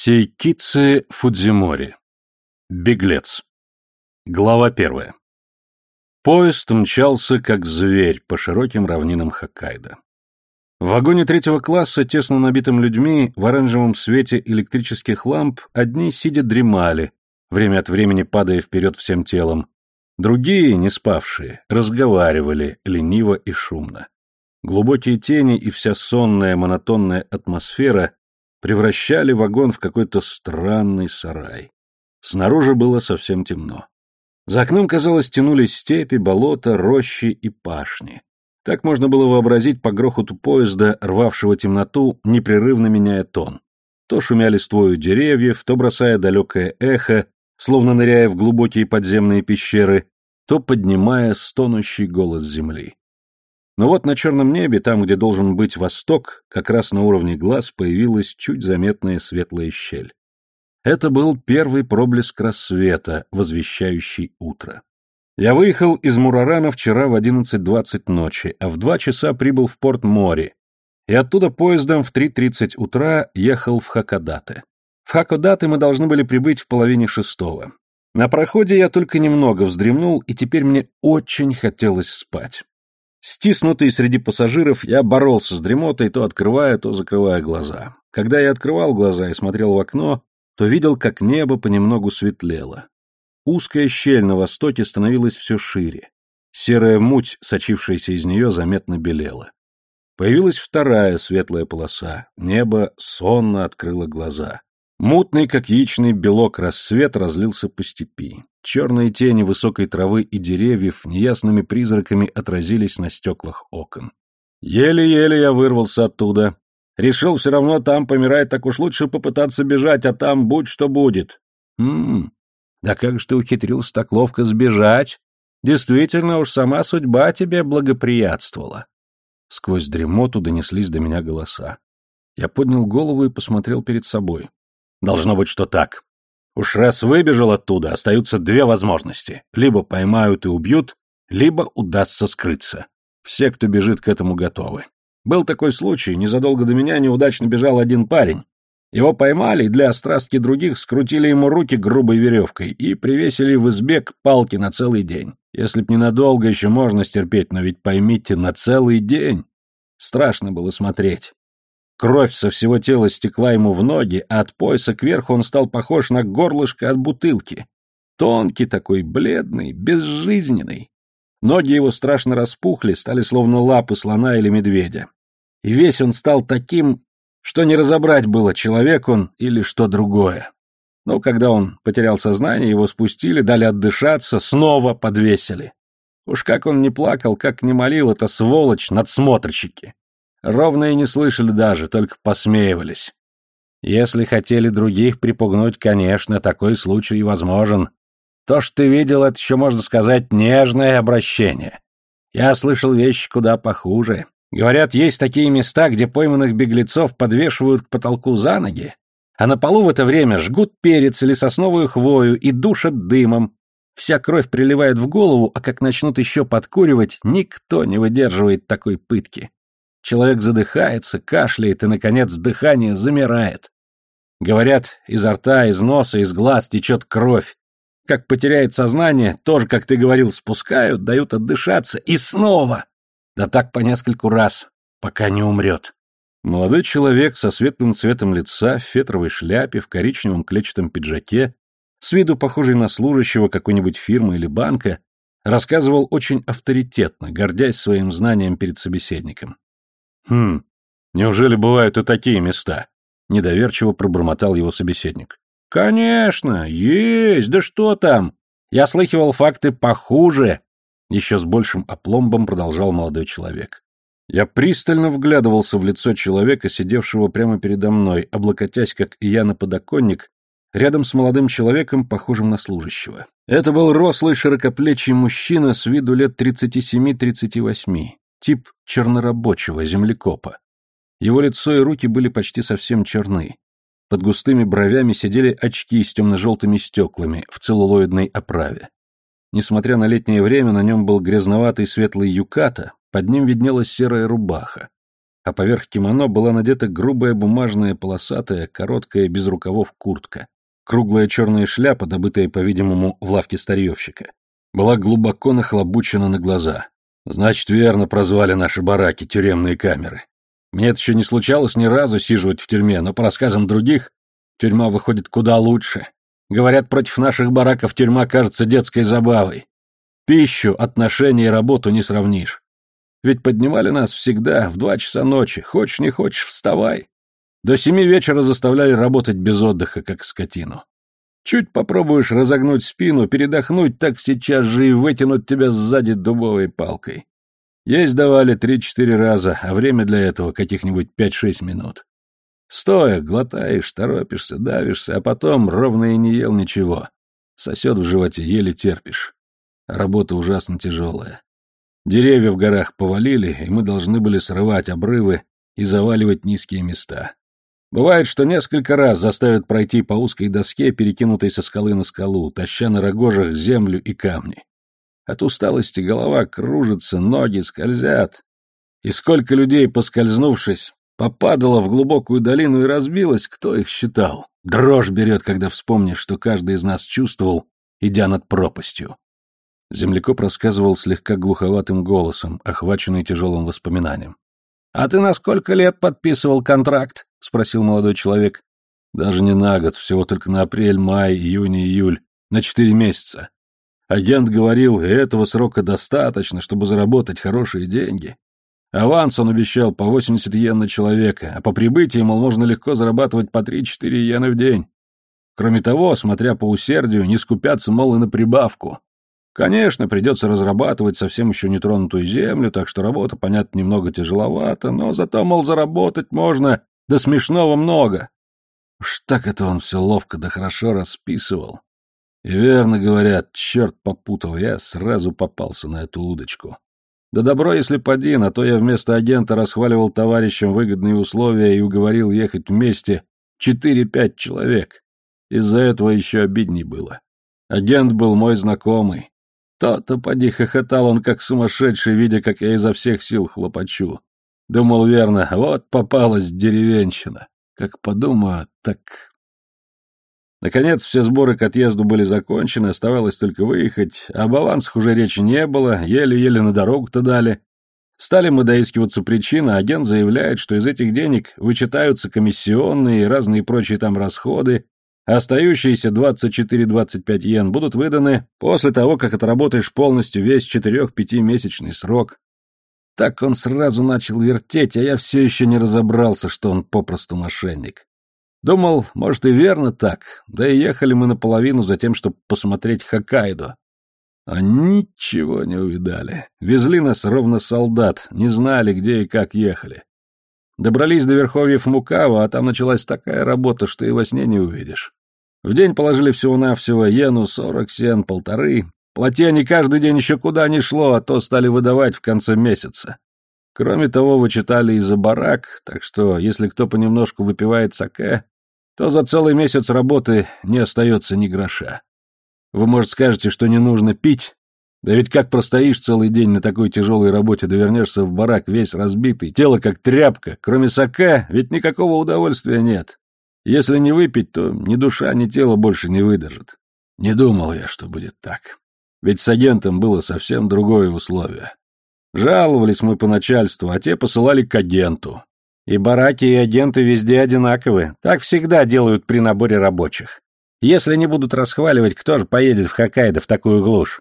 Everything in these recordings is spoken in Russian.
Сейкицы Фудзимори. Беглец. Глава первая. Поезд мчался, как зверь, по широким равнинам Хоккайдо. В вагоне третьего класса, тесно набитым людьми, в оранжевом свете электрических ламп, одни, сидя, дремали, время от времени падая вперед всем телом. Другие, не спавшие, разговаривали, лениво и шумно. Глубокие тени и вся сонная монотонная атмосфера превращали вагон в какой-то странный сарай. Снаружи было совсем темно. За окном, казалось, тянулись степи, болота, рощи и пашни. Так можно было вообразить по грохоту поезда, рвавшего темноту, непрерывно меняя тон. То шумя листвою деревьев, то бросая далекое эхо, словно ныряя в глубокие подземные пещеры, то поднимая стонущий голос земли. Но вот на черном небе, там, где должен быть восток, как раз на уровне глаз появилась чуть заметная светлая щель. Это был первый проблеск рассвета, возвещающий утро. Я выехал из Мурарана вчера в 11.20 ночи, а в два часа прибыл в порт Мори, и оттуда поездом в 3.30 утра ехал в Хакодате. В Хакодате мы должны были прибыть в половине шестого. На проходе я только немного вздремнул, и теперь мне очень хотелось спать. Стиснутый среди пассажиров, я боролся с дремотой, то открывая, то закрывая глаза. Когда я открывал глаза и смотрел в окно, то видел, как небо понемногу светлело. Узкая щель на востоке становилась все шире. Серая муть, сочившаяся из нее, заметно белела. Появилась вторая светлая полоса. Небо сонно открыло глаза. Мутный, как яичный белок, рассвет разлился по степи. Черные тени высокой травы и деревьев неясными призраками отразились на стеклах окон. Еле-еле я вырвался оттуда. Решил все равно там помирать, так уж лучше попытаться бежать, а там будь что будет. Хм, да как же ты ухитрился так ловко сбежать? Действительно уж сама судьба тебе благоприятствовала. Сквозь дремоту донеслись до меня голоса. Я поднял голову и посмотрел перед собой. Должно быть, что так. Уж раз выбежал оттуда, остаются две возможности. Либо поймают и убьют, либо удастся скрыться. Все, кто бежит к этому, готовы. Был такой случай, незадолго до меня неудачно бежал один парень. Его поймали и для острастки других скрутили ему руки грубой веревкой и привесили в избе к палке на целый день. Если б ненадолго еще можно стерпеть, но ведь поймите, на целый день. Страшно было смотреть. Кровь со всего тела стекла ему в ноги, а от пояса кверху он стал похож на горлышко от бутылки. Тонкий такой, бледный, безжизненный. Ноги его страшно распухли, стали словно лапы слона или медведя. И весь он стал таким, что не разобрать было, человек он или что другое. Но когда он потерял сознание, его спустили, дали отдышаться, снова подвесили. Уж как он не плакал, как не молил, это сволочь, надсмотрщики. Ровно и не слышали даже, только посмеивались. Если хотели других припугнуть, конечно, такой случай возможен. То, что ты видел, это еще, можно сказать, нежное обращение. Я слышал вещи куда похуже. Говорят, есть такие места, где пойманных беглецов подвешивают к потолку за ноги, а на полу в это время жгут перец или сосновую хвою и душат дымом. Вся кровь приливает в голову, а как начнут еще подкуривать, никто не выдерживает такой пытки. Человек задыхается, кашляет и, наконец, дыхание замирает. Говорят, изо рта, из носа, из глаз течет кровь. Как потеряет сознание, тоже, как ты говорил, спускают, дают отдышаться, и снова. Да так по нескольку раз, пока не умрет. Молодой человек со светлым цветом лица, в фетровой шляпе, в коричневом клетчатом пиджаке, с виду похожий на служащего какой-нибудь фирмы или банка, рассказывал очень авторитетно, гордясь своим знанием перед собеседником. «Хм, неужели бывают и такие места?» — недоверчиво пробормотал его собеседник. «Конечно, есть, да что там? Я слыхивал факты похуже!» Еще с большим опломбом продолжал молодой человек. Я пристально вглядывался в лицо человека, сидевшего прямо передо мной, облокотясь, как и я, на подоконник, рядом с молодым человеком, похожим на служащего. Это был рослый широкоплечий мужчина с виду лет 37-38. Тип чернорабочего, землекопа. Его лицо и руки были почти совсем черны. Под густыми бровями сидели очки с темно-желтыми стеклами в целлулоидной оправе. Несмотря на летнее время, на нем был грязноватый светлый юката, под ним виднелась серая рубаха. а поверх кимоно была надета грубая бумажная полосатая, короткая, без рукавов куртка. Круглая черная шляпа, добытая, по-видимому, в лавке старьевщика, была глубоко нахлобучена на глаза. Значит, верно прозвали наши бараки тюремные камеры. Мне это еще не случалось ни разу сиживать в тюрьме, но по рассказам других, тюрьма выходит куда лучше. Говорят, против наших бараков тюрьма кажется детской забавой. Пищу, отношения и работу не сравнишь. Ведь поднимали нас всегда в два часа ночи. Хочешь, не хочешь, вставай. До семи вечера заставляли работать без отдыха, как скотину. Чуть попробуешь разогнуть спину, передохнуть, так сейчас же и вытянуть тебя сзади дубовой палкой. Есть давали три-четыре раза, а время для этого каких-нибудь пять-шесть минут. Стоя, глотаешь, торопишься, давишься, а потом ровно и не ел ничего. Сосет в животе, еле терпишь. Работа ужасно тяжелая. Деревья в горах повалили, и мы должны были срывать обрывы и заваливать низкие места. Бывает, что несколько раз заставят пройти по узкой доске, перекинутой со скалы на скалу, таща на рогожах землю и камни. От усталости голова кружится, ноги скользят. И сколько людей, поскользнувшись, попадало в глубокую долину и разбилось, кто их считал? Дрожь берет, когда вспомнишь, что каждый из нас чувствовал, идя над пропастью. Землекоп рассказывал слегка глуховатым голосом, охваченный тяжелым воспоминанием. «А ты на сколько лет подписывал контракт?» — спросил молодой человек. «Даже не на год, всего только на апрель, май, июнь и июль. На четыре месяца. Агент говорил, этого срока достаточно, чтобы заработать хорошие деньги. Аванс он обещал по 80 йен на человека, а по прибытии, мол, можно легко зарабатывать по 3-4 йены в день. Кроме того, смотря по усердию, не скупятся, мол, и на прибавку. Конечно, придется разрабатывать совсем еще нетронутую землю, так что работа, понятно, немного тяжеловата, но зато, мол, заработать можно до смешного много. Уж так это он все ловко да хорошо расписывал. И верно говорят, черт попутал, я сразу попался на эту удочку. Да добро, если поди, а то я вместо агента расхваливал товарищам выгодные условия и уговорил ехать вместе четыре-пять человек. Из-за этого еще обидней было. Агент был мой знакомый, то-то поди хохотал он, как сумасшедший, видя, как я изо всех сил хлопочу. Думал верно, вот попалась деревенщина. Как подумаю, так... Наконец, все сборы к отъезду были закончены, оставалось только выехать, а об авансах уже речи не было, еле-еле на дорогу-то дали. Стали мы доискиваться причины, агент заявляет, что из этих денег вычитаются комиссионные и разные прочие там расходы, Остающиеся 24-25 йен будут выданы после того, как отработаешь полностью весь 4-5-месячный срок. Так он сразу начал вертеть, а я все еще не разобрался, что он попросту мошенник. Думал, может и верно так, да и ехали мы наполовину за тем, чтобы посмотреть Хоккайдо. А ничего не увидали. Везли нас ровно солдат, не знали, где и как ехали. Добрались до верховьев Мукава, а там началась такая работа, что и во сне не увидишь. В день положили всего-навсего йену, сорок сен, полторы. Платье каждый день еще куда ни шло, а то стали выдавать в конце месяца. Кроме того, вычитали и за барак, так что, если кто понемножку выпивает саке, то за целый месяц работы не остается ни гроша. Вы, может, скажете, что не нужно пить? Да ведь как простоишь целый день на такой тяжелой работе, довернешься в барак весь разбитый, тело как тряпка, кроме саке, ведь никакого удовольствия нет. Если не выпить, то ни душа, ни тело больше не выдержит. Не думал я, что будет так. Ведь с агентом было совсем другое условие. Жаловались мы по начальству, а те посылали к агенту. И бараки, и агенты везде одинаковы. Так всегда делают при наборе рабочих. Если не будут расхваливать, кто же поедет в Хоккайдо в такую глушь?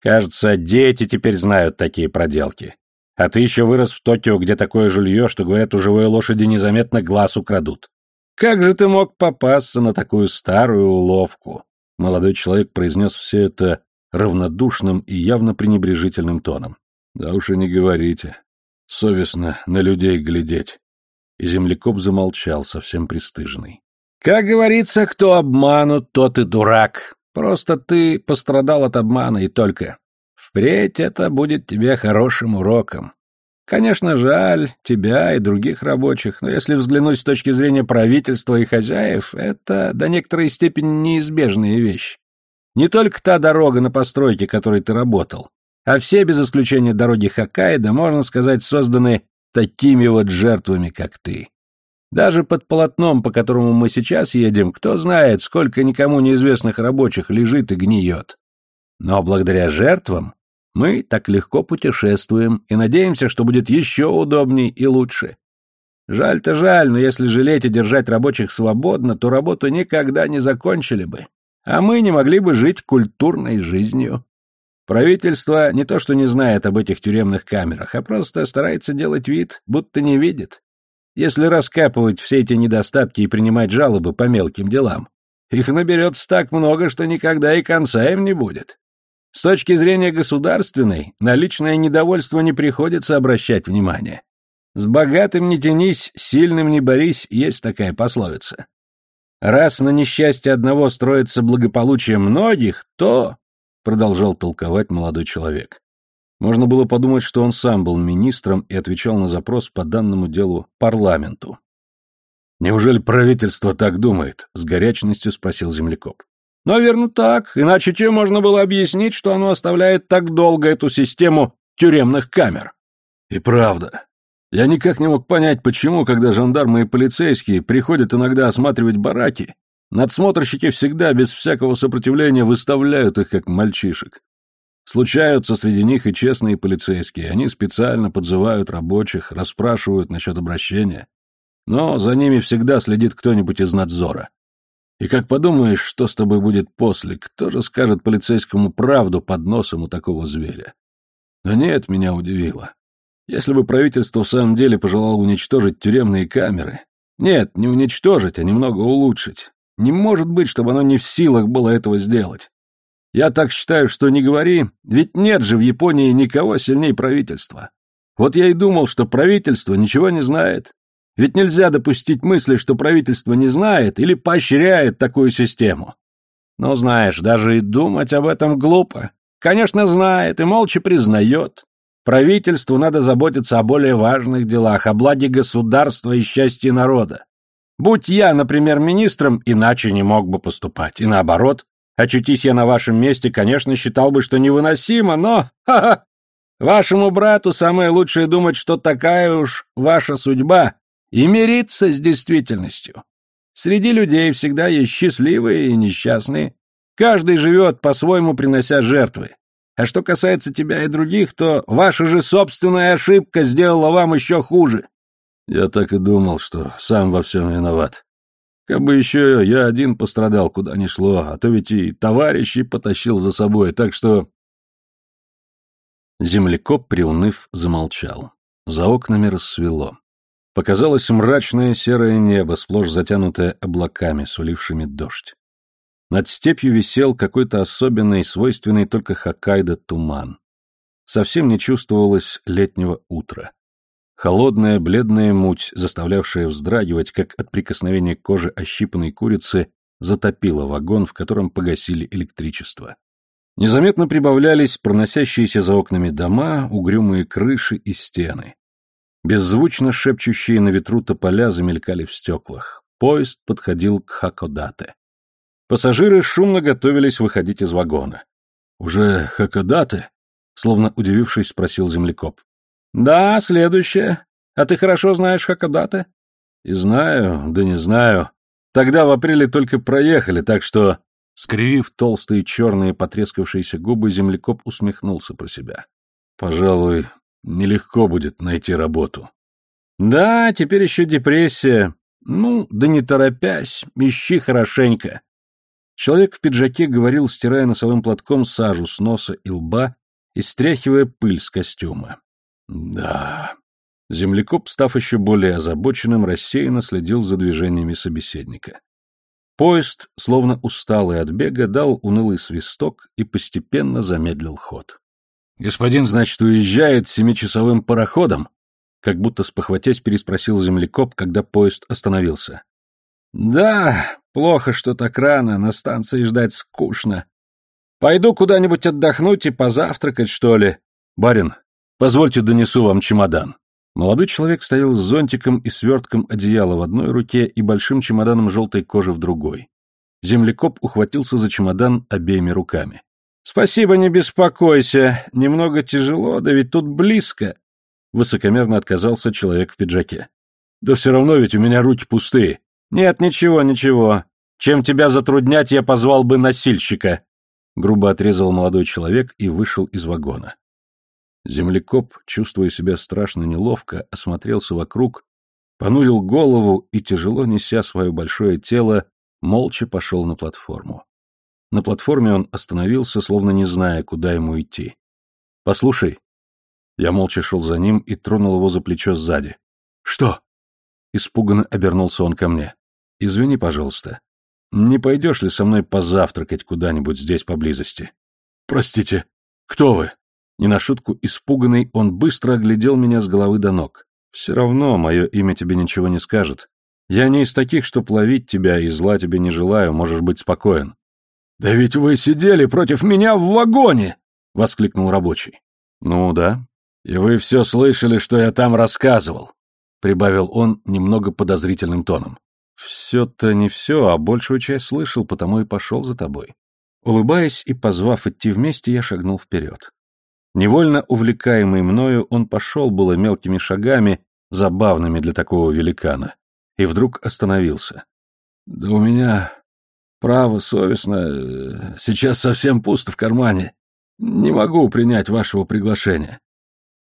Кажется, дети теперь знают такие проделки. А ты еще вырос в Токио, где такое жилье, что, говорят, у живой лошади незаметно глаз украдут. Как же ты мог попасться на такую старую уловку? Молодой человек произнес все это равнодушным и явно пренебрежительным тоном. Да уж и не говорите. Совестно на людей глядеть. И землекоп замолчал, совсем пристыженный. Как говорится, кто обманут, тот и дурак. Просто ты пострадал от обмана и только. Впредь это будет тебе хорошим уроком. Конечно, жаль тебя и других рабочих, но если взглянуть с точки зрения правительства и хозяев, это до некоторой степени неизбежная вещь. Не только та дорога на постройке, которой ты работал, а все, без исключения дороги Хоккайдо, можно сказать, созданы такими вот жертвами, как ты. Даже под полотном, по которому мы сейчас едем, кто знает, сколько никому неизвестных рабочих лежит и гниет. Но благодаря жертвам мы так легко путешествуем и надеемся, что будет еще удобней и лучше. Жаль-то жаль, но если жалеть и держать рабочих свободно, то работу никогда не закончили бы, а мы не могли бы жить культурной жизнью. Правительство не то что не знает об этих тюремных камерах, а просто старается делать вид, будто не видит. Если раскапывать все эти недостатки и принимать жалобы по мелким делам, их наберется так много, что никогда и конца им не будет. С точки зрения государственной, на личное недовольство не приходится обращать внимание. С богатым не тянись, сильным не борись, есть такая пословица. Раз на несчастье одного строится благополучие многих, то, продолжал толковать молодой человек. Можно было подумать, что он сам был министром и отвечал на запрос по данному делу парламенту. Неужели правительство так думает? с горячностью спросил землекоп. Наверное, так, иначе чем можно было объяснить, что оно оставляет так долго эту систему тюремных камер? И правда, я никак не мог понять, почему, когда жандармы и полицейские приходят иногда осматривать бараки, надсмотрщики всегда без всякого сопротивления выставляют их как мальчишек. Случаются среди них и честные полицейские, они специально подзывают рабочих, расспрашивают насчет обращения. Но за ними всегда следит кто-нибудь из надзора. И как подумаешь, что с тобой будет после, кто же скажет полицейскому правду под носом у такого зверя? Но нет, меня удивило. Если бы правительство в самом деле пожелало уничтожить тюремные камеры... Нет, не уничтожить, а немного улучшить. Не может быть, чтобы оно не в силах было этого сделать. Я так считаю, что не говори, ведь нет же в Японии никого сильнее правительства. Вот я и думал, что правительство ничего не знает. Ведь нельзя допустить мысли, что правительство не знает или поощряет такую систему. Но знаешь, даже и думать об этом глупо. Конечно, знает и молча признает. Правительству надо заботиться о более важных делах, о благе государства и счастье народа. Будь я, например, министром, иначе не мог бы поступать. И наоборот, очутись я на вашем месте, конечно, считал бы, что невыносимо, но... Ха-ха! Вашему брату самое лучшее думать, что такая уж ваша судьба, и мириться с действительностью. Среди людей всегда есть счастливые и несчастные. Каждый живет по-своему, принося жертвы. А что касается тебя и других, то ваша же собственная ошибка сделала вам еще хуже. Я так и думал, что сам во всем виноват. Как бы еще я один пострадал, куда ни шло, а то ведь и товарищей потащил за собой, так что... Землекоп, приуныв, замолчал. За окнами рассвело. Показалось мрачное серое небо, сплошь затянутое облаками, сулившими дождь. Над степью висел какой-то особенный, свойственный только Хоккайдо туман. Совсем не чувствовалось летнего утра. Холодная, бледная муть, заставлявшая вздрагивать, как от прикосновения кожи ощипанной курицы, затопила вагон, в котором погасили электричество. Незаметно прибавлялись проносящиеся за окнами дома, угрюмые крыши и стены. Беззвучно шепчущие на ветру тополя замелькали в стеклах. Поезд подходил к Хакодате. Пассажиры шумно готовились выходить из вагона. «Уже Хакодате?» — словно удивившись, спросил землекоп. «Да, следующее. А ты хорошо знаешь Хакодате?» «И знаю, да не знаю. Тогда в апреле только проехали, так что...» Скривив толстые черные потрескавшиеся губы, землекоп усмехнулся про себя. «Пожалуй, нелегко будет найти работу». «Да, теперь еще депрессия. Ну, да не торопясь, ищи хорошенько. Человек в пиджаке говорил, стирая носовым платком сажу с носа и лба и стряхивая пыль с костюма. Да. Землекоп, став еще более озабоченным, рассеянно следил за движениями собеседника. Поезд, словно усталый от бега, дал унылый свисток и постепенно замедлил ход. «Господин, значит, уезжает семичасовым пароходом?» Как будто спохватясь, переспросил землекоп, когда поезд остановился. «Да, плохо, что так рано, на станции ждать скучно. Пойду куда-нибудь отдохнуть и позавтракать, что ли. Барин, позвольте донесу вам чемодан». Молодой человек стоял с зонтиком и свертком одеяла в одной руке и большим чемоданом желтой кожи в другой. Землекоп ухватился за чемодан обеими руками. «Спасибо, не беспокойся. Немного тяжело, да ведь тут близко. высокомерно отказался человек в пиджаке. Да все равно ведь у меня руки пустые. Нет, ничего, ничего. Чем тебя затруднять, я позвал бы носильщика. Грубо отрезал молодой человек и вышел из вагона. Землекоп, чувствуя себя страшно неловко, осмотрелся вокруг, понурил голову и, тяжело неся свое большое тело, молча пошел на платформу. На платформе он остановился, словно не зная, куда ему идти. «Послушай». Я молча шел за ним и тронул его за плечо сзади. «Что?» Испуганно обернулся он ко мне. «Извини, пожалуйста. Не пойдешь ли со мной позавтракать куда-нибудь здесь поблизости?» «Простите, кто вы?» Не на шутку испуганный, он быстро оглядел меня с головы до ног. «Все равно мое имя тебе ничего не скажет. Я не из таких, что плавить тебя и зла тебе не желаю, можешь быть спокоен». «Да ведь вы сидели против меня в вагоне!» — воскликнул рабочий. «Ну да. И вы все слышали, что я там рассказывал?» — прибавил он немного подозрительным тоном. «Все-то не все, а большую часть слышал, потому и пошел за тобой». Улыбаясь и позвав идти вместе, я шагнул вперед. Невольно увлекаемый мною, он пошел было мелкими шагами, забавными для такого великана, и вдруг остановился. «Да у меня, право, совестно, сейчас совсем пусто в кармане. Не могу принять вашего приглашения».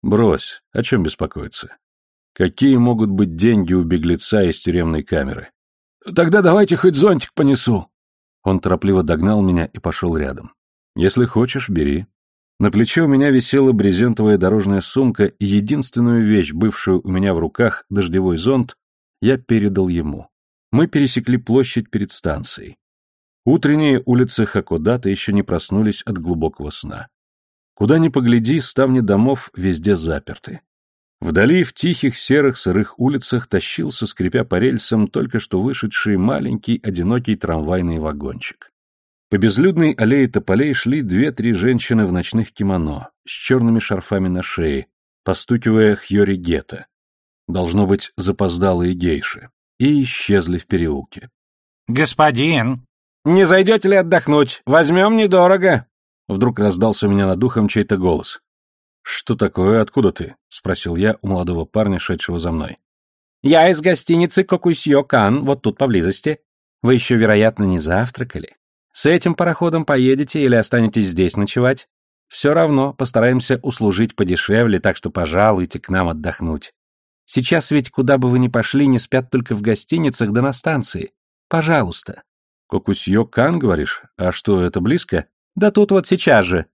«Брось, о чем беспокоиться? Какие могут быть деньги у беглеца из тюремной камеры?» «Тогда давайте хоть зонтик понесу». Он торопливо догнал меня и пошел рядом. «Если хочешь, бери. На плече у меня висела брезентовая дорожная сумка, и единственную вещь, бывшую у меня в руках, дождевой зонт, я передал ему. Мы пересекли площадь перед станцией. Утренние улицы Хакодата еще не проснулись от глубокого сна. Куда ни погляди, ставни домов везде заперты. Вдали, в тихих серых сырых улицах, тащился, скрипя по рельсам, только что вышедший маленький одинокий трамвайный вагончик. По безлюдной аллее тополей шли две-три женщины в ночных кимоно, с черными шарфами на шее, постукивая хьори гетто. Должно быть, запоздалые гейши. И исчезли в переулке. «Господин, не зайдете ли отдохнуть? Возьмем недорого!» Вдруг раздался у меня над духом чей-то голос. «Что такое? Откуда ты?» — спросил я у молодого парня, шедшего за мной. «Я из гостиницы Кокусьё Кан, вот тут поблизости. Вы еще, вероятно, не завтракали. С этим пароходом поедете или останетесь здесь ночевать? Все равно постараемся услужить подешевле, так что пожалуйте к нам отдохнуть. Сейчас ведь куда бы вы ни пошли, не спят только в гостиницах да на станции. Пожалуйста. Кокусьё Кан, говоришь? А что, это близко? Да тут вот сейчас же.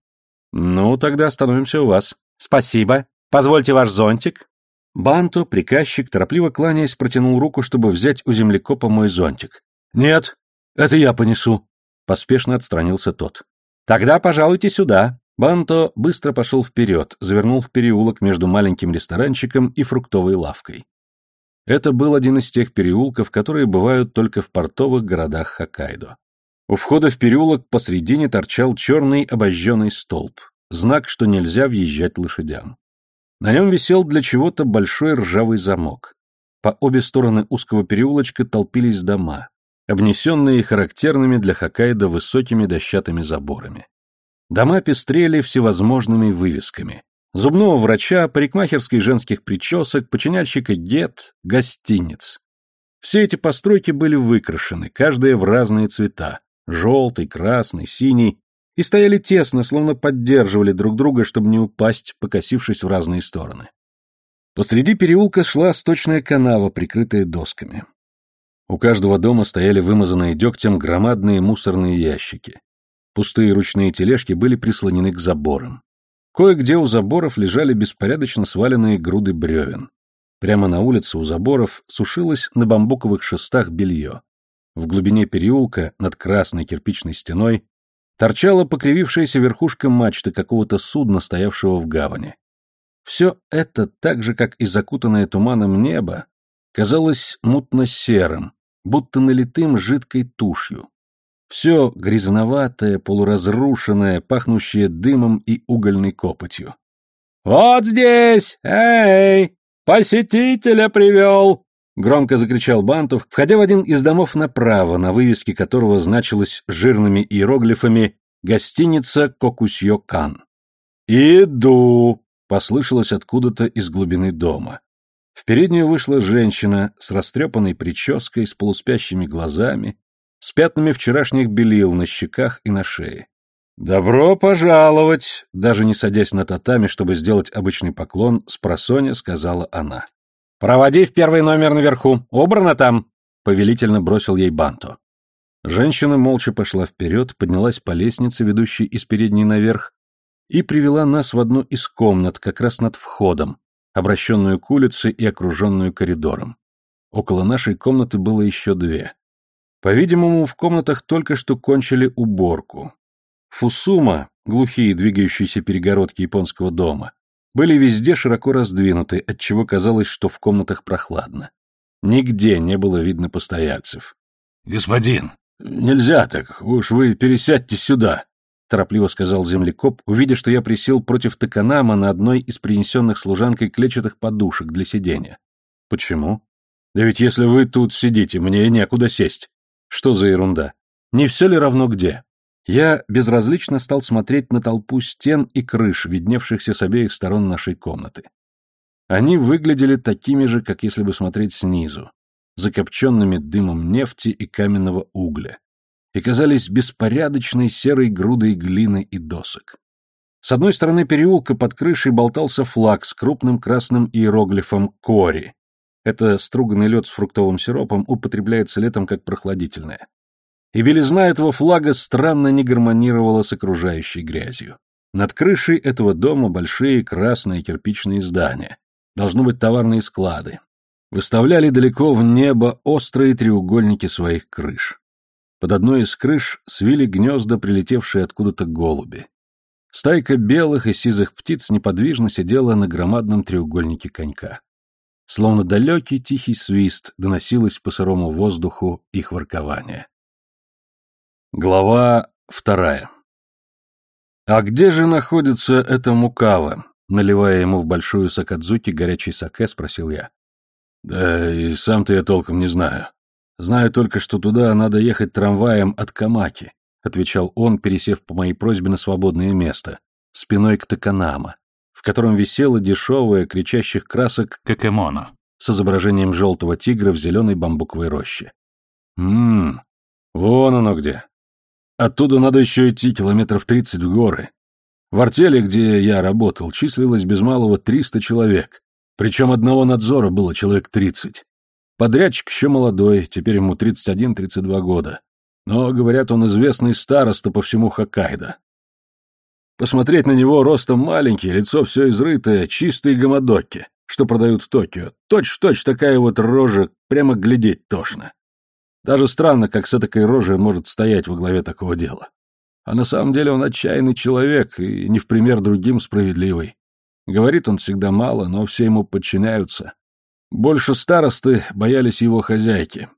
Ну, тогда остановимся у вас. Спасибо. Позвольте ваш зонтик. Банто, приказчик, торопливо кланяясь, протянул руку, чтобы взять у землекопа мой зонтик. Нет, это я понесу. Поспешно отстранился тот. «Тогда пожалуйте сюда». Банто быстро пошел вперед, завернул в переулок между маленьким ресторанчиком и фруктовой лавкой. Это был один из тех переулков, которые бывают только в портовых городах Хоккайдо. У входа в переулок посредине торчал черный обожженный столб, знак, что нельзя въезжать лошадям. На нем висел для чего-то большой ржавый замок. По обе стороны узкого переулочка толпились дома, обнесенные характерными для Хоккайдо высокими дощатыми заборами. Дома пестрели всевозможными вывесками. Зубного врача, парикмахерской женских причесок, починяльщика гет, гостиниц. Все эти постройки были выкрашены, каждая в разные цвета — желтый, красный, синий, и стояли тесно, словно поддерживали друг друга, чтобы не упасть, покосившись в разные стороны. Посреди переулка шла сточная канава, прикрытая досками. У каждого дома стояли вымазанные дегтем громадные мусорные ящики. Пустые ручные тележки были прислонены к заборам. Кое-где у заборов лежали беспорядочно сваленные груды бревен. Прямо на улице у заборов сушилось на бамбуковых шестах белье. В глубине переулка, над красной кирпичной стеной, торчала покривившаяся верхушка мачты какого-то судна, стоявшего в гавани. Все это, так же, как и закутанное туманом небо, казалось мутно-серым, будто налитым жидкой тушью. Все грязноватое, полуразрушенное, пахнущее дымом и угольной копотью. «Вот здесь! Эй! Посетителя привел!» Громко закричал Бантов, входя в один из домов направо, на вывеске которого значилось жирными иероглифами «Гостиница Кокусьё-Кан». «Иду!» послышалось откуда-то из глубины дома. В переднюю вышла женщина с растрепанной прической, с полуспящими глазами, с пятнами вчерашних белил на щеках и на шее. «Добро пожаловать!» Даже не садясь на татами, чтобы сделать обычный поклон, с просоня сказала она. «Проводи в первый номер наверху. Убрано там!» Повелительно бросил ей Банто. Женщина молча пошла вперед, поднялась по лестнице, ведущей из передней наверх, и привела нас в одну из комнат, как раз над входом, обращенную к улице и окруженную коридором. Около нашей комнаты было еще две. По-видимому, в комнатах только что кончили уборку. Фусума, глухие двигающиеся перегородки японского дома, были везде широко раздвинуты, отчего казалось, что в комнатах прохладно. Нигде не было видно постояльцев. «Господин, нельзя так, уж вы пересядьте сюда», торопливо сказал землекоп, увидя, что я присел против Токанама на одной из принесенных служанкой клетчатых подушек для сидения. Почему? Да ведь если вы тут сидите, мне некуда сесть. Что за ерунда? Не все ли равно где? Я безразлично стал смотреть на толпу стен и крыш, видневшихся с обеих сторон нашей комнаты. Они выглядели такими же, как если бы смотреть снизу, закопченными дымом нефти и каменного угля и казались беспорядочной серой грудой глины и досок. С одной стороны переулка под крышей болтался флаг с крупным красным иероглифом «Кори». Это струганный лед с фруктовым сиропом употребляется летом как прохладительное. И белизна этого флага странно не гармонировала с окружающей грязью. Над крышей этого дома большие красные кирпичные здания. Должно быть товарные склады. Выставляли далеко в небо острые треугольники своих крыш. Под одной из крыш свили гнезда, прилетевшие откуда-то голуби. Стайка белых и сизых птиц неподвижно сидела на громадном треугольнике конька. Словно далекий тихий свист доносилось по сырому воздуху их воркование. Глава вторая «А где же находится эта Мукава?» Наливая ему в большую сакадзуки горячий саке, спросил я. «Да и сам-то я толком не знаю. Знаю только, что туда надо ехать трамваем от Камаки, отвечал он, пересев по моей просьбе на свободное место, спиной к Токанама, в котором висела дешевая, кричащих красок какемоно с изображением желтого тигра в зеленой бамбуковой роще. Ммм, вон оно где. Оттуда надо еще идти километров тридцать в горы. В артели, где я работал, числилось без малого триста человек, причем одного надзора было человек тридцать. Подрядчик еще молодой, теперь ему 31-32 года. Но, говорят, он известный староста по всему Хоккайдо. Посмотреть на него ростом маленький, лицо все изрытое, чистые гамадоки, что продают в Токио. Точь-в-точь такая вот рожа, прямо глядеть тошно. Даже странно, как с такой рожей он может стоять во главе такого дела. А на самом деле он отчаянный человек и не в пример другим справедливый. Говорит он всегда мало, но все ему подчиняются. Больше старосты боялись его хозяйки.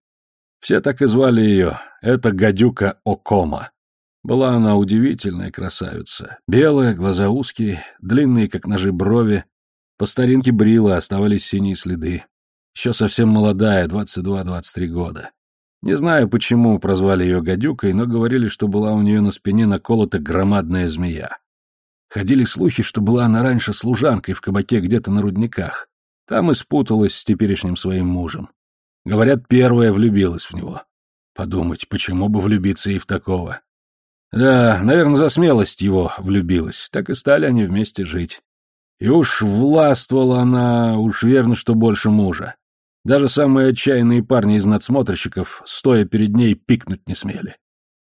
Все так и звали ее. Это гадюка Окома. Была она удивительная красавица. Белая, глаза узкие, длинные, как ножи брови. По старинке брила, оставались синие следы. Еще совсем молодая, 22-23 года. Не знаю, почему прозвали ее гадюкой, но говорили, что была у нее на спине наколота громадная змея. Ходили слухи, что была она раньше служанкой в кабаке где-то на рудниках. Там и спуталась с теперешним своим мужем. Говорят, первая влюбилась в него. Подумать, почему бы влюбиться и в такого? Да, наверное, за смелость его влюбилась. Так и стали они вместе жить. И уж властвовала она, уж верно, что больше мужа. Даже самые отчаянные парни из надсмотрщиков, стоя перед ней, пикнуть не смели.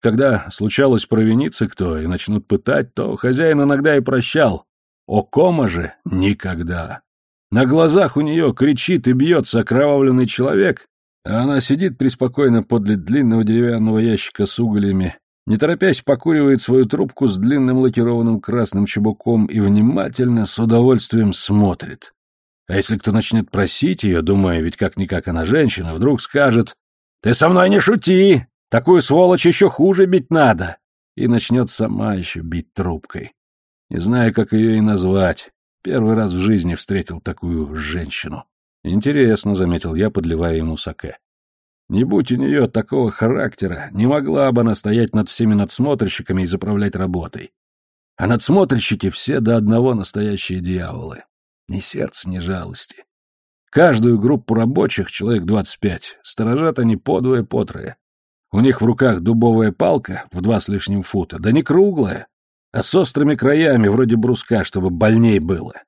Когда случалось провиниться кто и начнут пытать, то хозяин иногда и прощал. О кома же никогда. На глазах у нее кричит и бьется окровавленный человек, а она сидит преспокойно подле длинного деревянного ящика с углями, не торопясь покуривает свою трубку с длинным лакированным красным чубуком и внимательно, с удовольствием смотрит. А если кто начнет просить ее, думая, ведь как-никак она женщина, вдруг скажет «Ты со мной не шути! Такую сволочь еще хуже бить надо!» и начнет сама еще бить трубкой. Не знаю, как ее и назвать. Первый раз в жизни встретил такую женщину. Интересно, заметил я, подливая ему саке. Не будь у нее такого характера, не могла бы она стоять над всеми надсмотрщиками и заправлять работой. А надсмотрщики все до одного настоящие дьяволы. Ни сердца, ни жалости. Каждую группу рабочих, человек двадцать пять, сторожат они подвое-потрое. У них в руках дубовая палка в два с лишним фута, да не круглая, а с острыми краями, вроде бруска, чтобы больней было.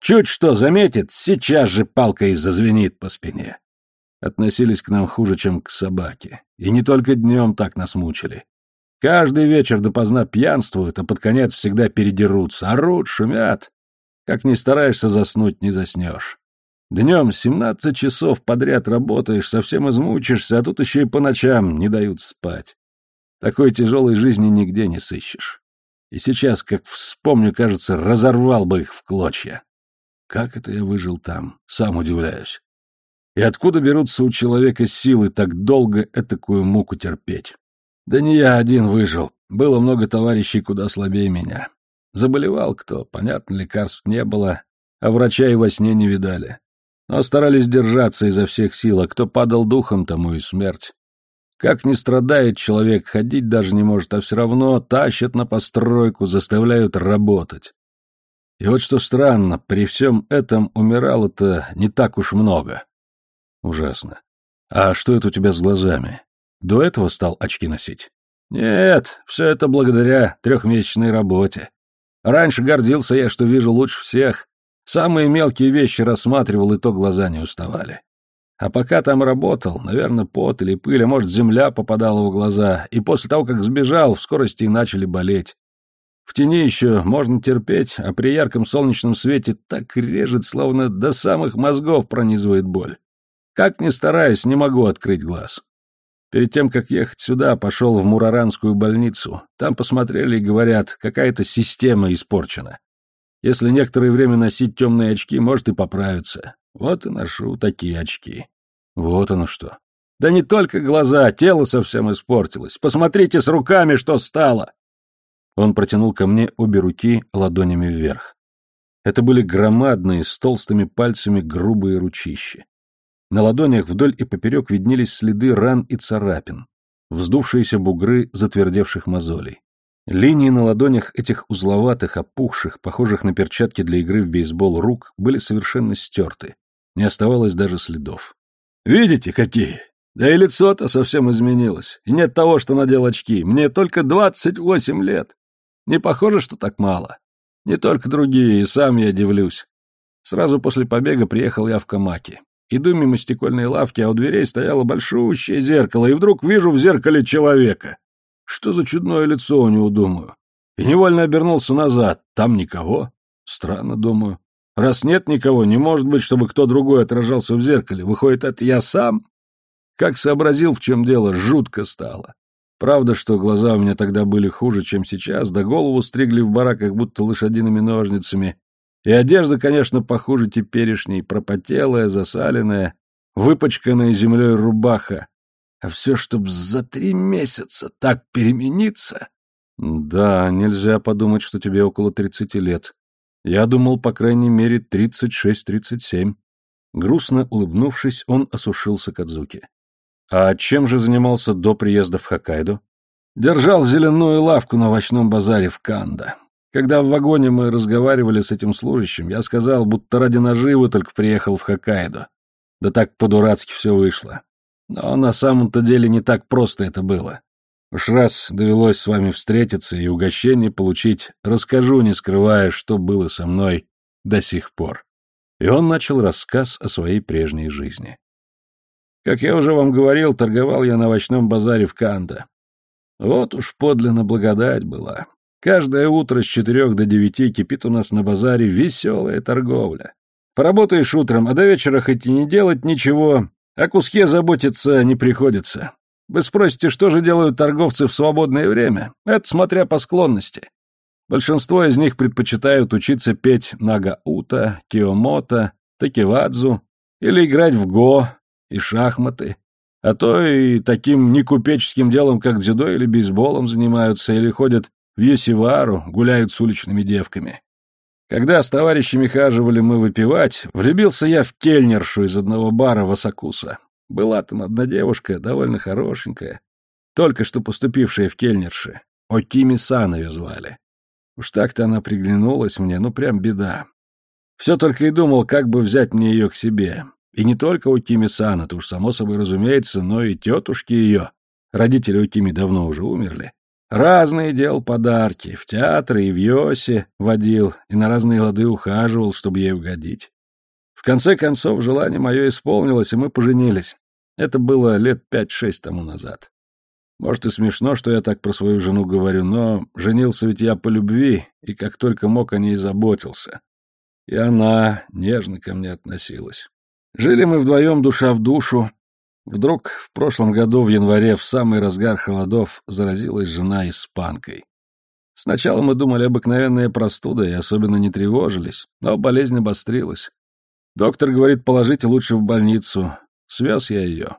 Чуть что заметит, сейчас же палкой зазвенит по спине. Относились к нам хуже, чем к собаке. И не только днем так нас мучили. Каждый вечер допоздна пьянствуют, а под конец всегда передерутся, орут, шумят. Как ни стараешься заснуть, не заснешь. Днем семнадцать часов подряд работаешь, совсем измучишься, а тут еще и по ночам не дают спать. Такой тяжелой жизни нигде не сыщешь. И сейчас, как вспомню, кажется, разорвал бы их в клочья. Как это я выжил там, сам удивляюсь. И откуда берутся у человека силы так долго этакую муку терпеть? Да не я один выжил, было много товарищей куда слабее меня. Заболевал кто, понятно, лекарств не было, а врача и во сне не видали. Но старались держаться изо всех сил, а кто падал духом, тому и смерть. Как ни страдает человек, ходить даже не может, а все равно тащат на постройку, заставляют работать. И вот что странно, при всем этом умирало-то не так уж много. Ужасно. А что это у тебя с глазами? До этого стал очки носить? Нет, все это благодаря трехмесячной работе. Раньше гордился я, что вижу лучше всех. Самые мелкие вещи рассматривал, и то глаза не уставали. А пока там работал, наверное, пот или пыль, а может, земля попадала в глаза, и после того, как сбежал, в скорости и начали болеть. В тени еще можно терпеть, а при ярком солнечном свете так режет, словно до самых мозгов пронизывает боль. Как ни стараюсь, не могу открыть глаз. Перед тем, как ехать сюда, пошел в Мураранскую больницу. Там посмотрели и говорят, какая-то система испорчена. Если некоторое время носить темные очки, может и поправиться. Вот и ношу такие очки. Вот оно что. Да не только глаза, тело совсем испортилось. Посмотрите с руками, что стало. Он протянул ко мне обе руки ладонями вверх. Это были громадные, с толстыми пальцами грубые ручищи. На ладонях вдоль и поперек виднелись следы ран и царапин, вздувшиеся бугры затвердевших мозолей. Линии на ладонях этих узловатых, опухших, похожих на перчатки для игры в бейсбол рук, были совершенно стерты. Не оставалось даже следов. «Видите, какие? Да и лицо-то совсем изменилось. И нет того, что надел очки. Мне только двадцать восемь лет. Не похоже, что так мало. Не только другие, и сам я дивлюсь. Сразу после побега приехал я в Камаки. Иду мимо стекольной лавки, а у дверей стояло большущее зеркало, и вдруг вижу в зеркале человека. Что за чудное лицо у него, думаю. И невольно обернулся назад. Там никого. Странно, думаю. Раз нет никого, не может быть, чтобы кто другой отражался в зеркале. Выходит, это я сам? Как сообразил, в чем дело, жутко стало. Правда, что глаза у меня тогда были хуже, чем сейчас, да голову стригли в бараках будто лошадиными ножницами, и одежда, конечно, похуже теперешней, пропотелая, засаленная, выпачканная землей рубаха. А все, чтоб за три месяца так перемениться. Да, нельзя подумать, что тебе около тридцати лет. Я думал, по крайней мере, тридцать шесть-тридцать семь. Грустно улыбнувшись, он осушился Кадзуки. А чем же занимался до приезда в Хоккайдо? Держал зеленую лавку на овощном базаре в Канда. Когда в вагоне мы разговаривали с этим служащим, я сказал, будто ради наживы только приехал в Хоккайдо. Да так по-дурацки все вышло. Но на самом-то деле не так просто это было. Уж раз довелось с вами встретиться и угощение получить, расскажу, не скрывая, что было со мной до сих пор. И он начал рассказ о своей прежней жизни. Как я уже вам говорил, торговал я на овощном базаре в Канда. Вот уж подлинно благодать была. Каждое утро с четырех до девяти кипит у нас на базаре веселая торговля. Поработаешь утром, а до вечера хоть и не делать ничего, о куске заботиться не приходится. Вы спросите, что же делают торговцы в свободное время? Это смотря по склонности. Большинство из них предпочитают учиться петь нагаута, киомото, такевадзу или играть в го и шахматы. А то и таким некупеческим делом, как дзюдо или бейсболом занимаются, или ходят в Йосивару, гуляют с уличными девками. Когда с товарищами хаживали мы выпивать, влюбился я в кельнершу из одного бара в Асакуса. Была там одна девушка, довольно хорошенькая, только что поступившая в кельнерши. Окими-сан ее звали. Уж так-то она приглянулась мне, ну прям беда. Все только и думал, как бы взять мне ее к себе. И не только у Кими-сан, это уж само собой разумеется, но и тетушки ее. Родители у Кими давно уже умерли. Разные делал подарки, в театры и в Йосе водил, и на разные лады ухаживал, чтобы ей угодить. В конце концов, желание мое исполнилось, и мы поженились. Это было лет пять-шесть тому назад. Может, и смешно, что я так про свою жену говорю, но женился ведь я по любви, и как только мог о ней заботился. И она нежно ко мне относилась. Жили мы вдвоем душа в душу, Вдруг в прошлом году в январе в самый разгар холодов заразилась жена испанкой. Сначала мы думали обыкновенная простуда и особенно не тревожились, но болезнь обострилась. Доктор говорит, положите лучше в больницу. Свез я ее.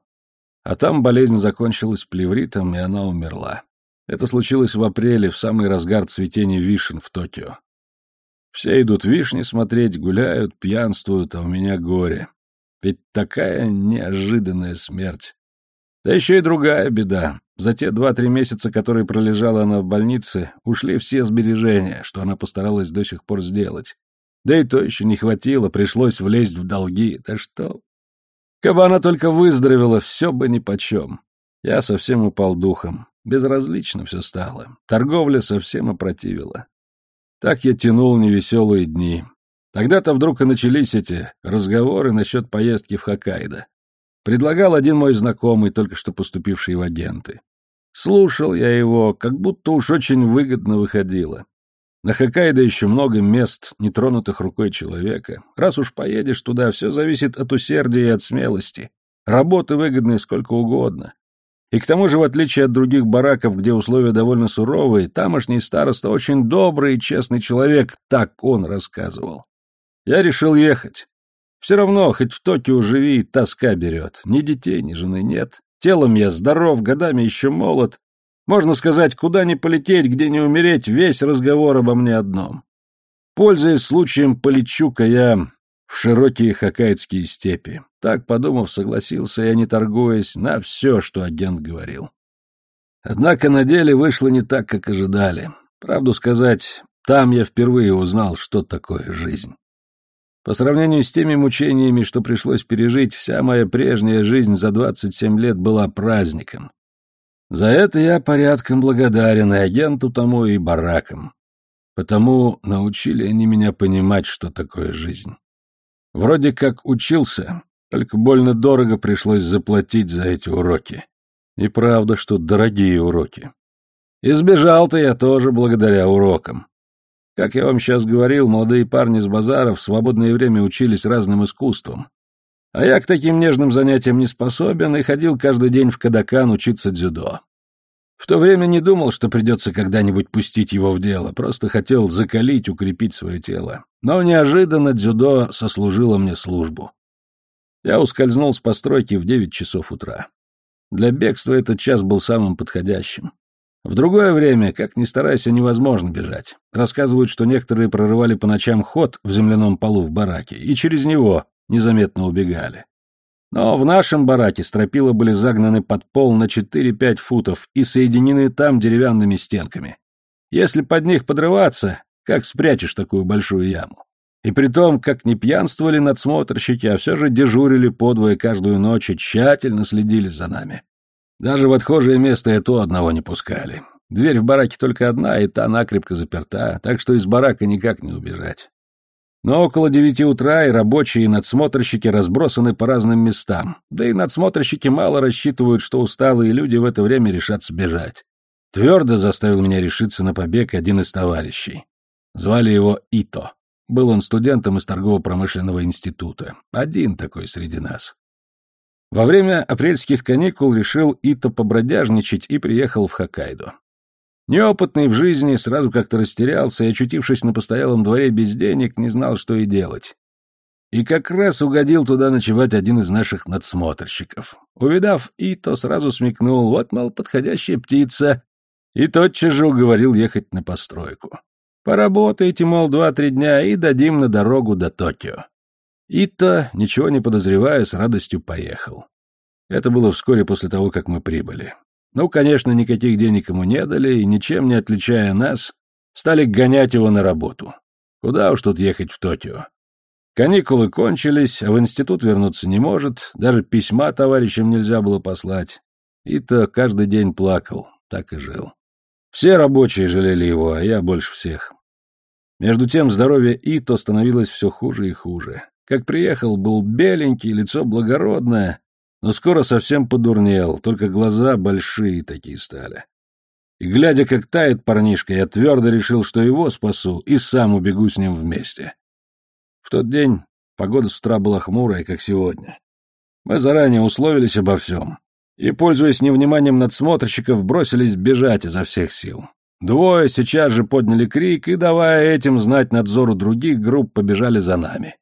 А там болезнь закончилась плевритом, и она умерла. Это случилось в апреле, в самый разгар цветения вишен в Токио. Все идут вишни смотреть, гуляют, пьянствуют, а у меня горе. Ведь такая неожиданная смерть. Да еще и другая беда. За те два-три месяца, которые пролежала она в больнице, ушли все сбережения, что она постаралась до сих пор сделать. Да и то еще не хватило, пришлось влезть в долги. Да что? Кабы она только выздоровела, все бы нипочем. Я совсем упал духом. Безразлично все стало. Торговля совсем опротивила. Так я тянул невеселые дни. Тогда-то вдруг и начались эти разговоры насчет поездки в Хоккайдо. Предлагал один мой знакомый, только что поступивший в агенты. Слушал я его, как будто уж очень выгодно выходило. На Хоккайдо еще много мест, нетронутых рукой человека. Раз уж поедешь туда, все зависит от усердия и от смелости. Работы выгодные сколько угодно. И к тому же, в отличие от других бараков, где условия довольно суровые, тамошний староста очень добрый и честный человек, так он рассказывал. Я решил ехать. Все равно, хоть в Токио живи, тоска берет. Ни детей, ни жены нет. Телом я здоров, годами еще молод. Можно сказать, куда ни полететь, где не умереть, весь разговор обо мне одном. Пользуясь случаем, полечу-ка я в широкие хоккайдские степи. Так, подумав, согласился я, не торгуясь, на все, что агент говорил. Однако на деле вышло не так, как ожидали. Правду сказать, там я впервые узнал, что такое жизнь. По сравнению с теми мучениями, что пришлось пережить, вся моя прежняя жизнь за 27 лет была праздником. За это я порядком благодарен и агенту тому, и баракам. Потому научили они меня понимать, что такое жизнь. Вроде как учился, только больно дорого пришлось заплатить за эти уроки. И правда, что дорогие уроки. Избежал-то я тоже благодаря урокам. Как я вам сейчас говорил, молодые парни с базара в свободное время учились разным искусствам. А я к таким нежным занятиям не способен и ходил каждый день в Кадакан учиться дзюдо. В то время не думал, что придется когда-нибудь пустить его в дело, просто хотел закалить, укрепить свое тело. Но неожиданно дзюдо сослужило мне службу. Я ускользнул с постройки в девять часов утра. Для бегства этот час был самым подходящим. В другое время, как ни старайся, невозможно бежать. Рассказывают, что некоторые прорывали по ночам ход в земляном полу в бараке и через него незаметно убегали. Но в нашем бараке стропила были загнаны под пол на 4-5 футов и соединены там деревянными стенками. Если под них подрываться, как спрячешь такую большую яму? И при том, как не пьянствовали надсмотрщики, а все же дежурили подвое каждую ночь и тщательно следили за нами. Даже в отхожее место и то одного не пускали. Дверь в бараке только одна, и та накрепко заперта, так что из барака никак не убежать. Но около девяти утра и рабочие, и надсмотрщики разбросаны по разным местам, да и надсмотрщики мало рассчитывают, что усталые люди в это время решат сбежать. Твердо заставил меня решиться на побег один из товарищей. Звали его Ито. Был он студентом из торгово-промышленного института. Один такой среди нас. Во время апрельских каникул решил Ито побродяжничать и приехал в Хоккайдо. Неопытный в жизни, сразу как-то растерялся и, очутившись на постоялом дворе без денег, не знал, что и делать. И как раз угодил туда ночевать один из наших надсмотрщиков. Увидав Ито, сразу смекнул, вот, мол, подходящая птица, и тотчас же уговорил ехать на постройку. Поработайте, мол, два-три дня и дадим на дорогу до Токио. Итта, ничего не подозревая, с радостью поехал. Это было вскоре после того, как мы прибыли. Ну, конечно, никаких денег ему не дали, и ничем не отличая нас, Стали гонять его на работу. Куда уж тут ехать в Токио? Каникулы кончились, а в институт вернуться не может, даже письма товарищам нельзя было послать. И-то каждый день плакал, так и жил. Все рабочие жалели его, а я больше всех. Между тем здоровье Ито становилось все хуже и хуже. Как приехал, был беленький, лицо благородное, но скоро совсем подурнел, только глаза большие такие стали. И, глядя, как тает парнишка, я твердо решил, что его спасу и сам убегу с ним вместе. В тот день погода с утра была хмурая, как сегодня. Мы заранее условились обо всем. И, пользуясь невниманием надсмотрщиков, бросились бежать изо всех сил. Двое сейчас же подняли крик и, давая этим знать надзору других групп, побежали за нами.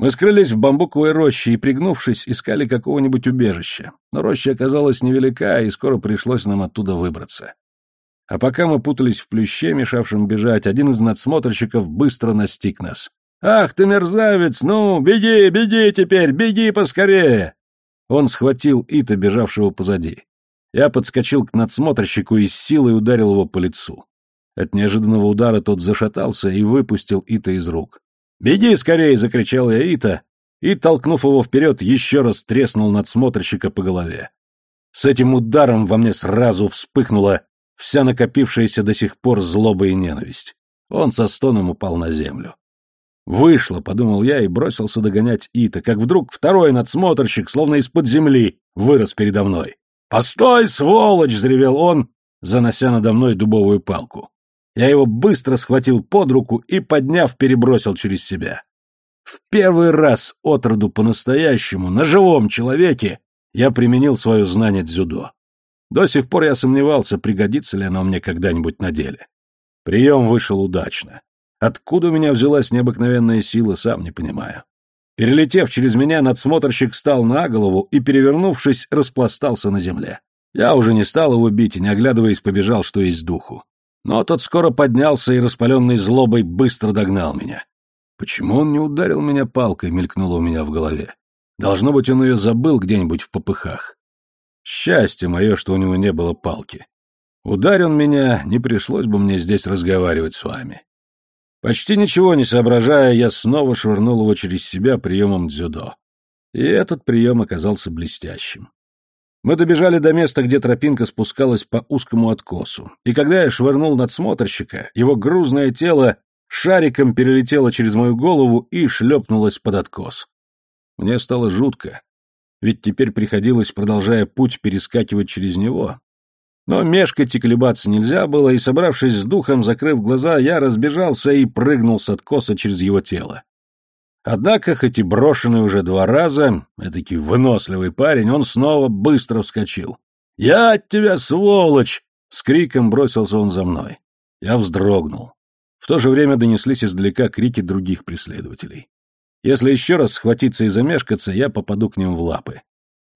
Мы скрылись в бамбуковой роще и, пригнувшись, искали какого-нибудь убежища. Но роща оказалась невелика, и скоро пришлось нам оттуда выбраться. А пока мы путались в плюще, мешавшем бежать, один из надсмотрщиков быстро настиг нас. «Ах ты, мерзавец! Ну, беги, беги теперь, беги поскорее!» Он схватил Ита, бежавшего позади. Я подскочил к надсмотрщику и с силой ударил его по лицу. От неожиданного удара тот зашатался и выпустил Ита из рук. «Беги скорее!» — закричал я Ита, и, толкнув его вперед, еще раз треснул надсмотрщика по голове. С этим ударом во мне сразу вспыхнула вся накопившаяся до сих пор злоба и ненависть. Он со стоном упал на землю. Вышло, подумал я и бросился догонять Ита, как вдруг второй надсмотрщик, словно из-под земли, вырос передо мной. «Постой, сволочь!» — заревел он, занося надо мной дубовую палку. Я его быстро схватил под руку и, подняв, перебросил через себя. В первый раз отроду по-настоящему, на живом человеке, я применил свое знание дзюдо. До сих пор я сомневался, пригодится ли оно мне когда-нибудь на деле. Прием вышел удачно. Откуда у меня взялась необыкновенная сила, сам не понимаю. Перелетев через меня, надсмотрщик встал на голову и, перевернувшись, распластался на земле. Я уже не стал его бить и, не оглядываясь, побежал, что есть духу. Но тот скоро поднялся и, распаленный злобой, быстро догнал меня. Почему он не ударил меня палкой, мелькнуло у меня в голове. Должно быть, он ее забыл где-нибудь в попыхах. Счастье мое, что у него не было палки. Ударь он меня, не пришлось бы мне здесь разговаривать с вами. Почти ничего не соображая, я снова швырнул его через себя приемом дзюдо. И этот прием оказался блестящим. Мы добежали до места, где тропинка спускалась по узкому откосу, и когда я швырнул надсмотрщика, его грузное тело шариком перелетело через мою голову и шлепнулось под откос. Мне стало жутко, ведь теперь приходилось, продолжая путь, перескакивать через него. Но мешкать и колебаться нельзя было, и, собравшись с духом, закрыв глаза, я разбежался и прыгнул с откоса через его тело. Однако, хоть и брошенный уже два раза, этакий выносливый парень, он снова быстро вскочил. «Я от тебя, сволочь!» — с криком бросился он за мной. Я вздрогнул. В то же время донеслись издалека крики других преследователей. Если еще раз схватиться и замешкаться, я попаду к ним в лапы.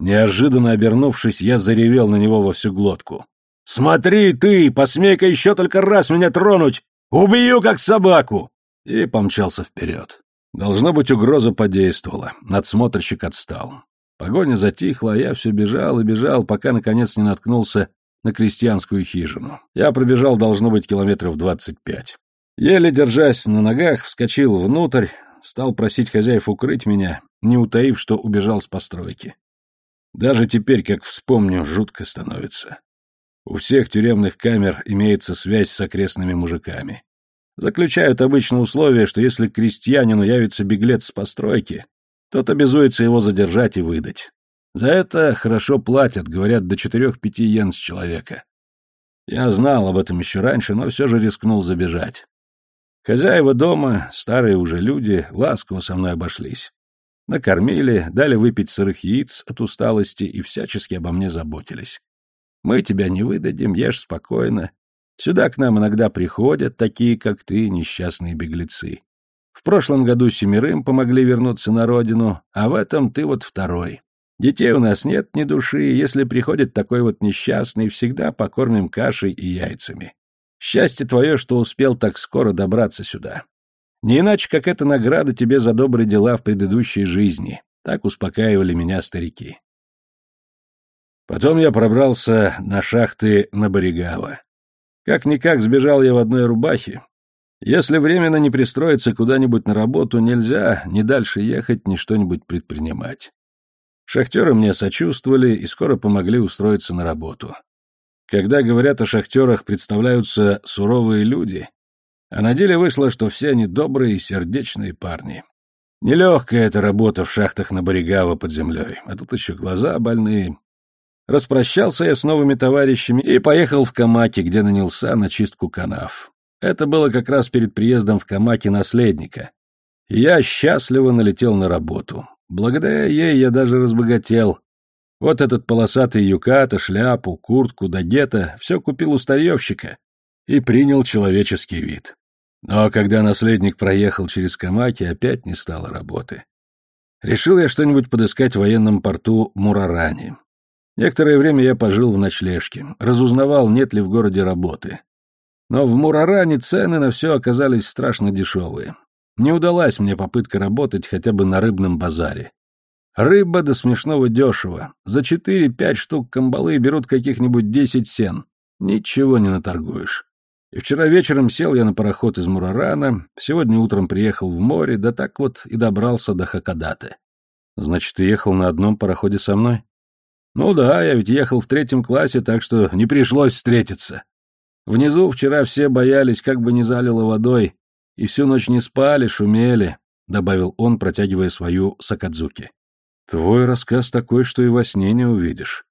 Неожиданно обернувшись, я заревел на него во всю глотку. «Смотри ты, посмей-ка еще только раз меня тронуть! Убью, как собаку!» И помчался вперед. Должно быть, угроза подействовала. Надсмотрщик отстал. Погоня затихла, а я все бежал и бежал, пока, наконец, не наткнулся на крестьянскую хижину. Я пробежал, должно быть, километров двадцать пять. Еле держась на ногах, вскочил внутрь, стал просить хозяев укрыть меня, не утаив, что убежал с постройки. Даже теперь, как вспомню, жутко становится. У всех тюремных камер имеется связь с окрестными мужиками. Заключают обычно условие, что если к крестьянину явится беглец с постройки, тот обязуется его задержать и выдать. За это хорошо платят, говорят, до четырех-пяти йен с человека. Я знал об этом еще раньше, но все же рискнул забежать. Хозяева дома, старые уже люди, ласково со мной обошлись. Накормили, дали выпить сырых яиц от усталости и всячески обо мне заботились. Мы тебя не выдадим, ешь спокойно. Сюда к нам иногда приходят такие, как ты, несчастные беглецы. В прошлом году семерым помогли вернуться на родину, а в этом ты вот второй. Детей у нас нет ни души, если приходит такой вот несчастный, всегда покормим кашей и яйцами. Счастье твое, что успел так скоро добраться сюда. Не иначе, как это награда тебе за добрые дела в предыдущей жизни. Так успокаивали меня старики. Потом я пробрался на шахты на Боригава. Как-никак сбежал я в одной рубахе. Если временно не пристроиться куда-нибудь на работу, нельзя ни дальше ехать, ни что-нибудь предпринимать. Шахтеры мне сочувствовали и скоро помогли устроиться на работу. Когда говорят о шахтерах, представляются суровые люди, а на деле вышло, что все они добрые и сердечные парни. Нелегкая эта работа в шахтах на Боригава под землей, а тут еще глаза больные. Распрощался я с новыми товарищами и поехал в Камаки, где нанялся на чистку канав. Это было как раз перед приездом в Камаки наследника. Я счастливо налетел на работу. Благодаря ей я даже разбогател. Вот этот полосатый юката, шляпу, куртку, дагета — все купил у старьевщика и принял человеческий вид. Но когда наследник проехал через Камаки, опять не стало работы. Решил я что-нибудь подыскать в военном порту Мурарани. Некоторое время я пожил в ночлежке, разузнавал, нет ли в городе работы. Но в Мураране цены на все оказались страшно дешевые. Не удалась мне попытка работать хотя бы на рыбном базаре. Рыба до смешного дешево. За четыре-пять штук камбалы берут каких-нибудь десять сен. Ничего не наторгуешь. И вчера вечером сел я на пароход из Мурарана, сегодня утром приехал в море, да так вот и добрался до Хакадаты. Значит, ты ехал на одном пароходе со мной? Ну да, я ведь ехал в третьем классе, так что не пришлось встретиться. Внизу вчера все боялись, как бы не залило водой, и всю ночь не спали, шумели, — добавил он, протягивая свою Сакадзуки. Твой рассказ такой, что и во сне не увидишь.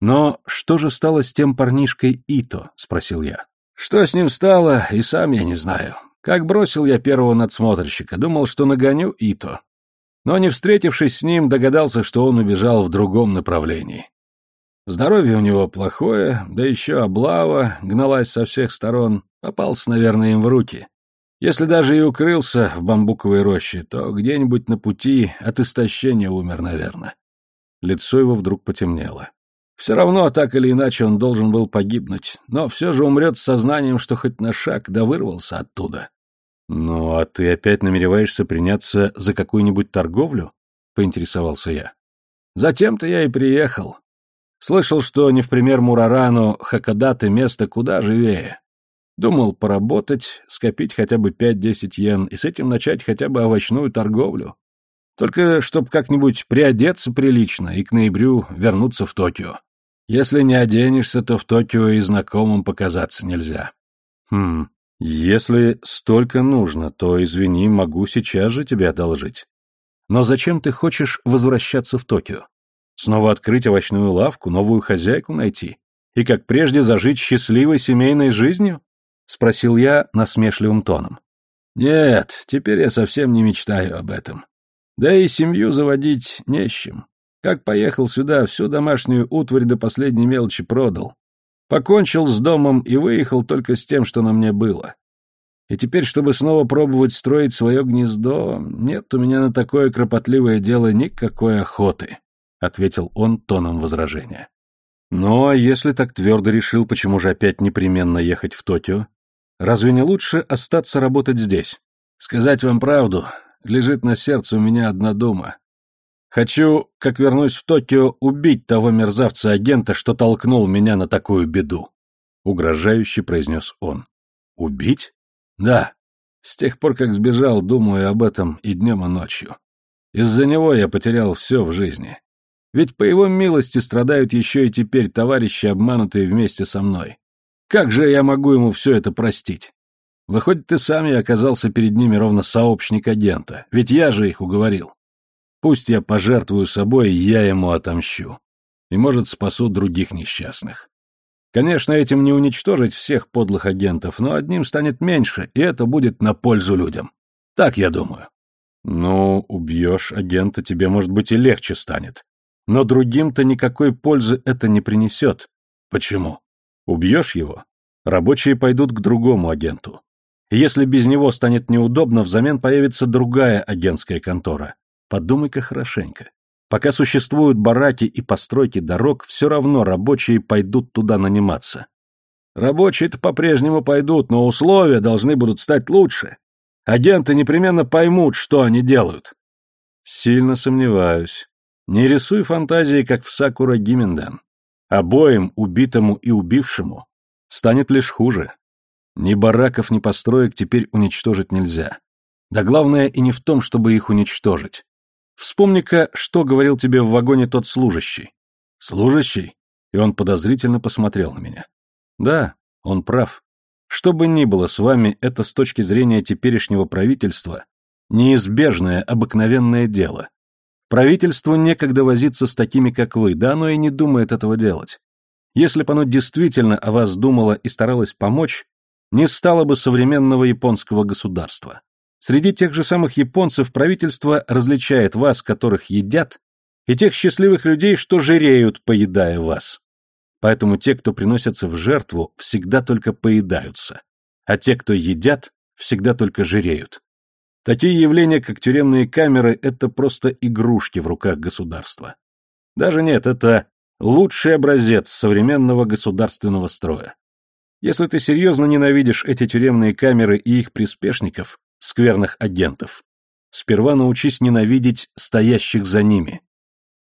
Но что же стало с тем парнишкой Ито? — спросил я. Что с ним стало, и сам я не знаю. Как бросил я первого надсмотрщика, думал, что нагоню и то. Но не встретившись с ним, догадался, что он убежал в другом направлении. Здоровье у него плохое, да еще облава гналась со всех сторон, попался, наверное, им в руки. Если даже и укрылся в бамбуковой роще, то где-нибудь на пути от истощения умер, наверное. Лицо его вдруг потемнело. Все равно, так или иначе, он должен был погибнуть, но все же умрет с сознанием, что хоть на шаг да вырвался оттуда. «Ну, а ты опять намереваешься приняться за какую-нибудь торговлю?» — поинтересовался я. «Затем-то я и приехал. Слышал, что, не в пример Мурарану, Хакадаты место куда живее. Думал поработать, скопить хотя бы пять-десять йен и с этим начать хотя бы овощную торговлю. Только чтоб как-нибудь приодеться прилично и к ноябрю вернуться в Токио. Если не оденешься, то в Токио и знакомым показаться нельзя. Хм, если столько нужно, то, извини, могу сейчас же тебе одолжить. Но зачем ты хочешь возвращаться в Токио? Снова открыть овощную лавку, новую хозяйку найти? И как прежде зажить счастливой семейной жизнью? Спросил я насмешливым тоном. Нет, теперь я совсем не мечтаю об этом. Да и семью заводить не с чем. Как поехал сюда, всю домашнюю утварь до последней мелочи продал. Покончил с домом и выехал только с тем, что на мне было. И теперь, чтобы снова пробовать строить свое гнездо, нет у меня на такое кропотливое дело никакой охоты», — ответил он тоном возражения. «Ну, а если так твердо решил, почему же опять непременно ехать в Токио? Разве не лучше остаться работать здесь?» «Сказать вам правду, лежит на сердце у меня одна дума. Хочу, как вернусь в Токио, убить того мерзавца-агента, что толкнул меня на такую беду. Угрожающе произнес он. Убить? Да. С тех пор, как сбежал, думаю об этом и днем, и ночью. Из-за него я потерял все в жизни. Ведь по его милости страдают еще и теперь товарищи, обманутые вместе со мной. Как же я могу ему все это простить? Выходит, ты сам я оказался перед ними ровно сообщник агента, ведь я же их уговорил. Пусть я пожертвую собой, я ему отомщу. И, может, спасу других несчастных. Конечно, этим не уничтожить всех подлых агентов, но одним станет меньше, и это будет на пользу людям. Так я думаю. Ну, убьешь агента, тебе, может быть, и легче станет. Но другим-то никакой пользы это не принесет. Почему? Убьешь его, рабочие пойдут к другому агенту. Если без него станет неудобно, взамен появится другая агентская контора. Подумай-ка хорошенько. Пока существуют бараки и постройки дорог, все равно рабочие пойдут туда наниматься. Рабочие-то по-прежнему пойдут, но условия должны будут стать лучше. Агенты непременно поймут, что они делают. Сильно сомневаюсь. Не рисуй фантазии, как в Сакура Гименден. Обоим, убитому и убившему, Станет лишь хуже. Ни бараков, ни построек теперь уничтожить нельзя. Да главное и не в том, чтобы их уничтожить. Вспомни-ка, что говорил тебе в вагоне тот служащий. Служащий? И он подозрительно посмотрел на меня. Да, он прав. Что бы ни было с вами, это с точки зрения теперешнего правительства неизбежное, обыкновенное дело. Правительству некогда возиться с такими, как вы, да оно и не думает этого делать. Если бы оно действительно о вас думало и старалось помочь, не стало бы современного японского государства. Среди тех же самых японцев правительство различает вас, которых едят, и тех счастливых людей, что жиреют, поедая вас. Поэтому те, кто приносятся в жертву, всегда только поедаются, а те, кто едят, всегда только жиреют. Такие явления, как тюремные камеры, это просто игрушки в руках государства. Даже нет, это лучший образец современного государственного строя. Если ты серьезно ненавидишь эти тюремные камеры и их приспешников, скверных агентов. Сперва научись ненавидеть стоящих за ними.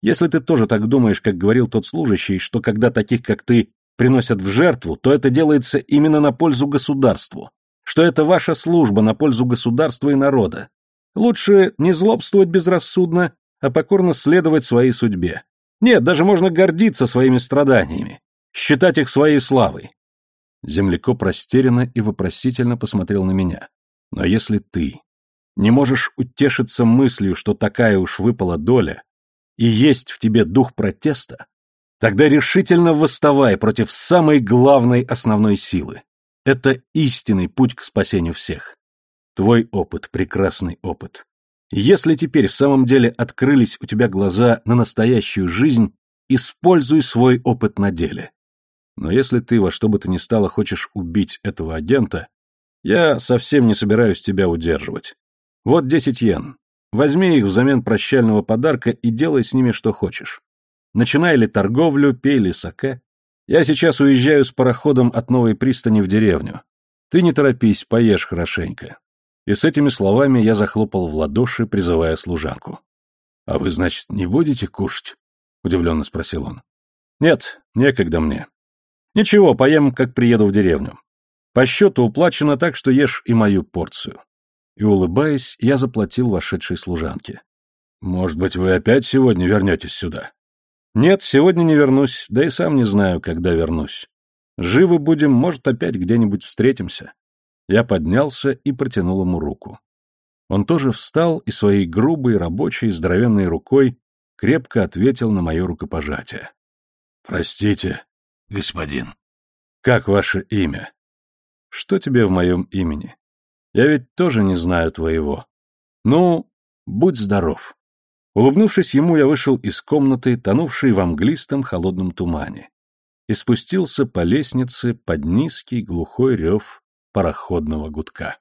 Если ты тоже так думаешь, как говорил тот служащий, что когда таких, как ты, приносят в жертву, то это делается именно на пользу государству, что это ваша служба на пользу государства и народа. Лучше не злобствовать безрассудно, а покорно следовать своей судьбе. Нет, даже можно гордиться своими страданиями, считать их своей славой. Землекоп растерянно и вопросительно посмотрел на меня. Но если ты не можешь утешиться мыслью, что такая уж выпала доля, и есть в тебе дух протеста, тогда решительно восставай против самой главной основной силы. Это истинный путь к спасению всех. Твой опыт — прекрасный опыт. Если теперь в самом деле открылись у тебя глаза на настоящую жизнь, используй свой опыт на деле. Но если ты во что бы то ни стало хочешь убить этого агента, я совсем не собираюсь тебя удерживать. Вот десять йен. Возьми их взамен прощального подарка и делай с ними что хочешь. Начинай ли торговлю, пей ли саке. Я сейчас уезжаю с пароходом от новой пристани в деревню. Ты не торопись, поешь хорошенько. И с этими словами я захлопал в ладоши, призывая служанку. — А вы, значит, не будете кушать? — удивленно спросил он. — Нет, некогда мне. Ничего, поем, как приеду в деревню. По счету уплачено так, что ешь и мою порцию. И, улыбаясь, я заплатил вошедшей служанке. Может быть, вы опять сегодня вернетесь сюда? Нет, сегодня не вернусь, да и сам не знаю, когда вернусь. Живы будем, может, опять где-нибудь встретимся. Я поднялся и протянул ему руку. Он тоже встал и своей грубой, рабочей, здоровенной рукой крепко ответил на мое рукопожатие. «Простите, господин». «Как ваше имя?» Что тебе в моем имени? Я ведь тоже не знаю твоего. Ну, будь здоров. Улыбнувшись ему, я вышел из комнаты, тонувшей в английском холодном тумане, и спустился по лестнице под низкий глухой рев пароходного гудка.